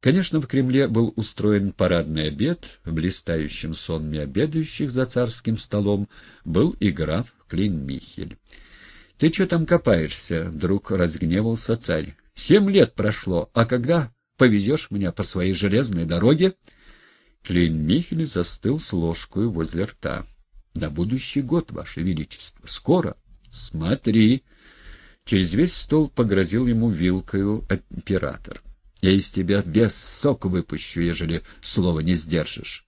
Конечно, в Кремле был устроен парадный обед, в блистающем сонме обедающих за царским столом был и граф Клин-Михель. — Ты что там копаешься? — вдруг разгневался царь. — Семь лет прошло, а когда повезешь меня по своей железной дороге? Клин-Михель застыл с ложкой возле рта. — На будущий год, Ваше Величество. Скоро. — Смотри. Через весь стол погрозил ему вилкою император. — я из тебя вес сок выпущу, ежели слова не сдержишь.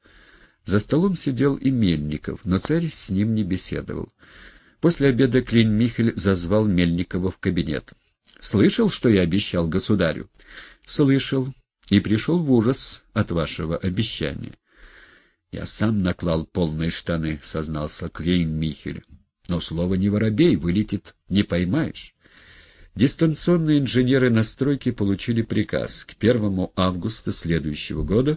За столом сидел и Мельников, но царь с ним не беседовал. После обеда Клин Михель зазвал Мельникова в кабинет. «Слышал, что я обещал государю?» «Слышал. И пришел в ужас от вашего обещания». «Я сам наклал полные штаны», — сознался Клин Михель. «Но слово не воробей, вылетит, не поймаешь». Дистанционные инженеры настройки получили приказ к 1 августа следующего года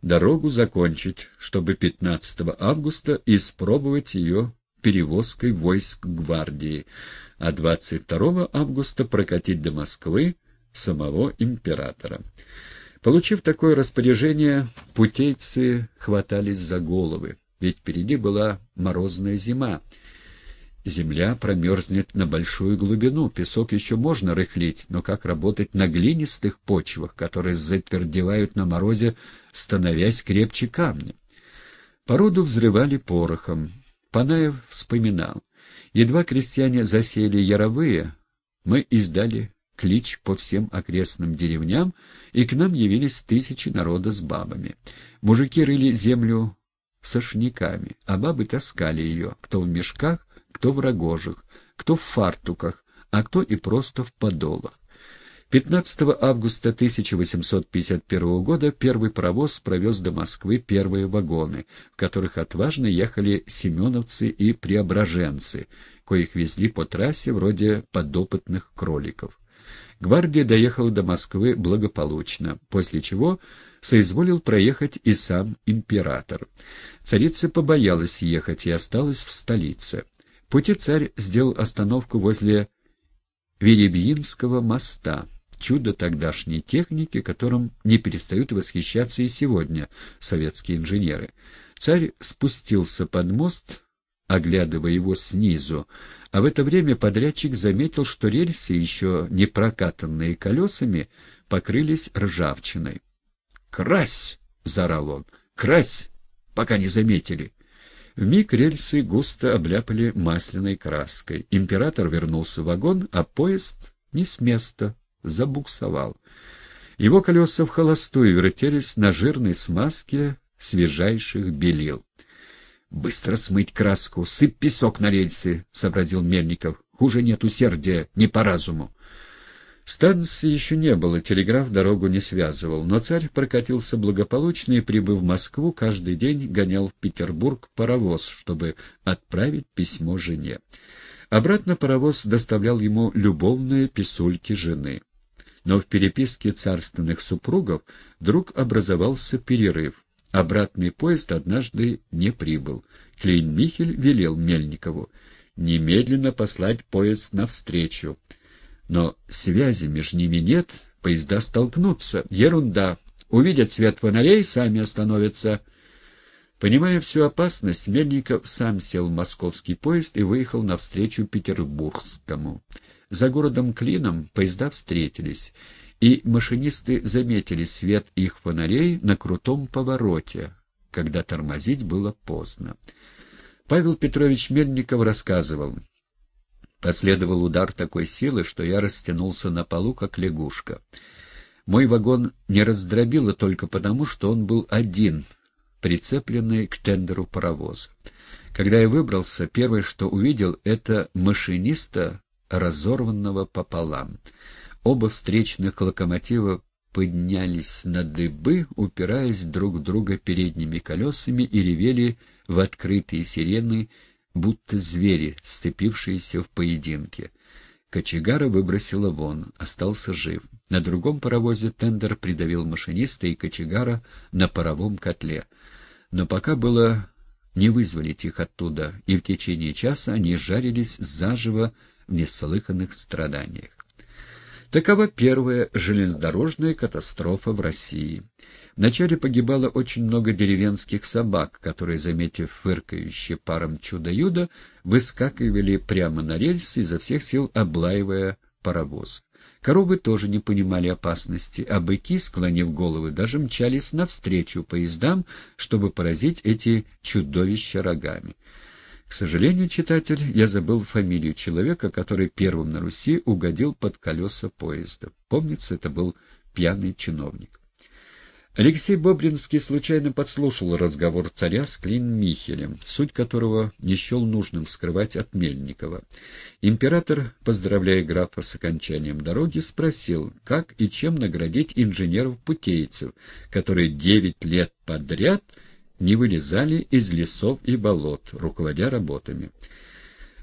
дорогу закончить, чтобы 15 августа испробовать ее перевозкой войск гвардии, а 22 августа прокатить до Москвы самого императора. Получив такое распоряжение, путейцы хватались за головы, ведь впереди была морозная зима, Земля промерзнет на большую глубину, песок еще можно рыхлить, но как работать на глинистых почвах, которые затвердевают на морозе, становясь крепче камня? Породу взрывали порохом. Панаев вспоминал. Едва крестьяне засели яровые, мы издали клич по всем окрестным деревням, и к нам явились тысячи народа с бабами. Мужики рыли землю сошниками, а бабы таскали ее, кто в мешках, кто в рогожах, кто в фартуках, а кто и просто в подолах. 15 августа 1851 года первый паровоз провез до Москвы первые вагоны, в которых отважно ехали семеновцы и преображенцы, коих везли по трассе вроде подопытных кроликов. Гвардия доехала до Москвы благополучно, после чего соизволил проехать и сам император. Царица побоялась ехать и осталась в столице пути царь сделал остановку возле Веребьинского моста, чудо тогдашней техники, которым не перестают восхищаться и сегодня советские инженеры. Царь спустился под мост, оглядывая его снизу, а в это время подрядчик заметил, что рельсы, еще не прокатанные колесами, покрылись ржавчиной. «Крась!» — заорал он. «Крась! Пока не заметили!» Вмиг рельсы густо обляпали масляной краской. Император вернулся в вагон, а поезд не с места, забуксовал. Его колеса в холостую вертелись на жирной смазке свежайших белил. — Быстро смыть краску, сыпь песок на рельсы, — сообразил Мельников. — Хуже нет усердия, не по разуму. Станции еще не было, телеграф дорогу не связывал, но царь прокатился благополучно и, прибыв в Москву, каждый день гонял в Петербург паровоз, чтобы отправить письмо жене. Обратно паровоз доставлял ему любовные писульки жены. Но в переписке царственных супругов вдруг образовался перерыв. Обратный поезд однажды не прибыл. Клейн-Михель велел Мельникову немедленно послать поезд навстречу. Но связи между ними нет, поезда столкнутся. Ерунда. Увидят свет фонарей, сами остановятся. Понимая всю опасность, Мельников сам сел в московский поезд и выехал навстречу Петербургскому. За городом Клином поезда встретились, и машинисты заметили свет их фонарей на крутом повороте, когда тормозить было поздно. Павел Петрович Мельников рассказывал, Последовал удар такой силы, что я растянулся на полу, как лягушка. Мой вагон не раздробило только потому, что он был один, прицепленный к тендеру паровоза. Когда я выбрался, первое, что увидел, это машиниста, разорванного пополам. Оба встречных локомотива поднялись на дыбы, упираясь друг в друга передними колесами и ревели в открытые сирены будто звери, сцепившиеся в поединке. Кочегара выбросила вон, остался жив. На другом паровозе тендер придавил машиниста и кочегара на паровом котле. Но пока было не вызволить их оттуда, и в течение часа они жарились заживо в неслыханных страданиях. Такова первая железнодорожная катастрофа в России. Вначале погибало очень много деревенских собак, которые, заметив фыркающее паром чудо-юдо, выскакивали прямо на рельсы, изо всех сил облаивая паровоз. Коровы тоже не понимали опасности, а быки, склонив головы, даже мчались навстречу поездам, чтобы поразить эти чудовища рогами. К сожалению, читатель, я забыл фамилию человека, который первым на Руси угодил под колеса поезда. Помнится, это был пьяный чиновник. Алексей Бобринский случайно подслушал разговор царя с Клин-Михелем, суть которого не счел нужным скрывать от Мельникова. Император, поздравляя графа с окончанием дороги, спросил, как и чем наградить инженеров-путейцев, которые девять лет подряд не вылезали из лесов и болот, руководя работами.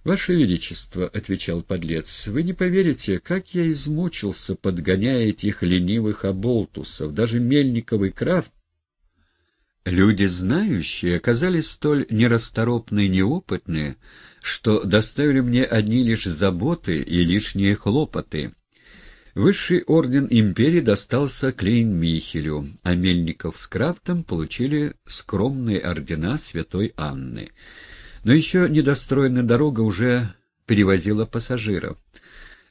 «Ваше Величество», — отвечал подлец, — «вы не поверите, как я измучился, подгоняя этих ленивых оболтусов. Даже Мельниковый Крафт Люди, знающие, оказались столь нерасторопные и неопытные, что доставили мне одни лишь заботы и лишние хлопоты. Высший орден империи достался Клейн-Михелю, а Мельников с Крафтом получили скромные ордена святой Анны. Но еще недостроенная дорога уже перевозила пассажиров.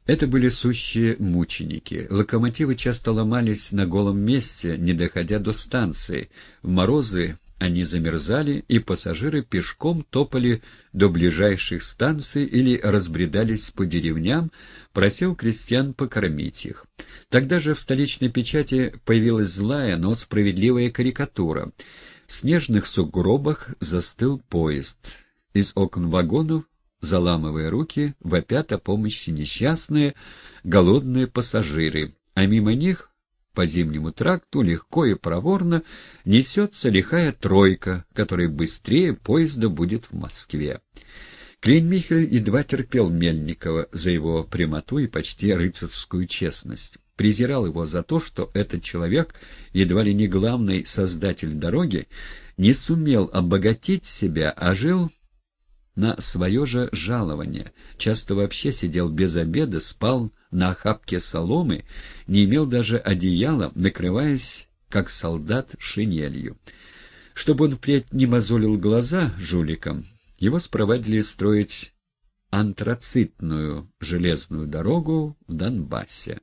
Это были сущие мученики. Локомотивы часто ломались на голом месте, не доходя до станции. В морозы они замерзали, и пассажиры пешком топали до ближайших станций или разбредались по деревням, просил крестьян покормить их. Тогда же в столичной печати появилась злая, но справедливая карикатура. В снежных сугробах застыл поезд. Из окон вагонов, заламывая руки, вопят о помощи несчастные, голодные пассажиры, а мимо них по зимнему тракту легко и проворно несется лихая тройка, которая быстрее поезда будет в Москве. Клейн-Михель едва терпел Мельникова за его прямоту и почти рыцарскую честность. Презирал его за то, что этот человек, едва ли не главный создатель дороги, не сумел обогатить себя, а жил на свое же жалование, часто вообще сидел без обеда, спал на охапке соломы, не имел даже одеяла, накрываясь, как солдат, шинелью. Чтобы он впредь не мозолил глаза жуликам, его спровадили строить антрацитную железную дорогу в Донбассе.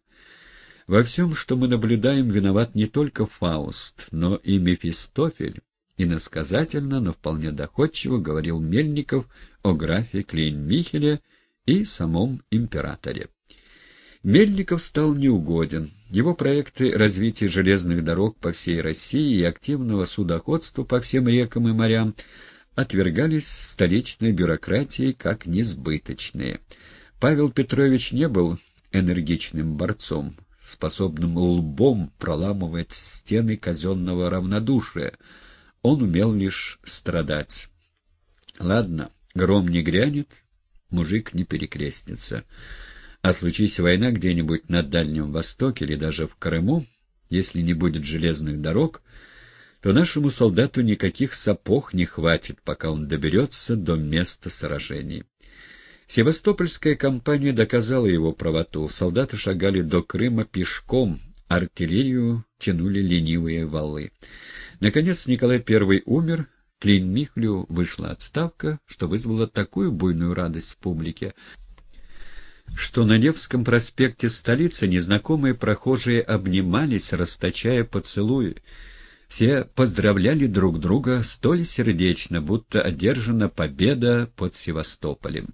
Во всем, что мы наблюдаем, виноват не только Фауст, но и Мефистофель, Иносказательно, но вполне доходчиво говорил Мельников о графе Клейн-Михеле и самом императоре. Мельников стал неугоден. Его проекты развития железных дорог по всей России и активного судоходства по всем рекам и морям отвергались столичной бюрократией как несбыточные. Павел Петрович не был энергичным борцом, способным лбом проламывать стены казенного равнодушия, он умел лишь страдать. Ладно, гром не грянет, мужик не перекрестится. А случись война где-нибудь на Дальнем Востоке или даже в Крыму, если не будет железных дорог, то нашему солдату никаких сапог не хватит, пока он доберется до места сражений. Севастопольская кампания доказала его правоту. Солдаты шагали до Крыма пешком, артиллерию тянули ленивые валы. Наконец Николай I умер, Клейн-Михлю вышла отставка, что вызвало такую буйную радость в публике, что на Невском проспекте столицы незнакомые прохожие обнимались, расточая поцелуи. Все поздравляли друг друга столь сердечно, будто одержана победа под Севастополем.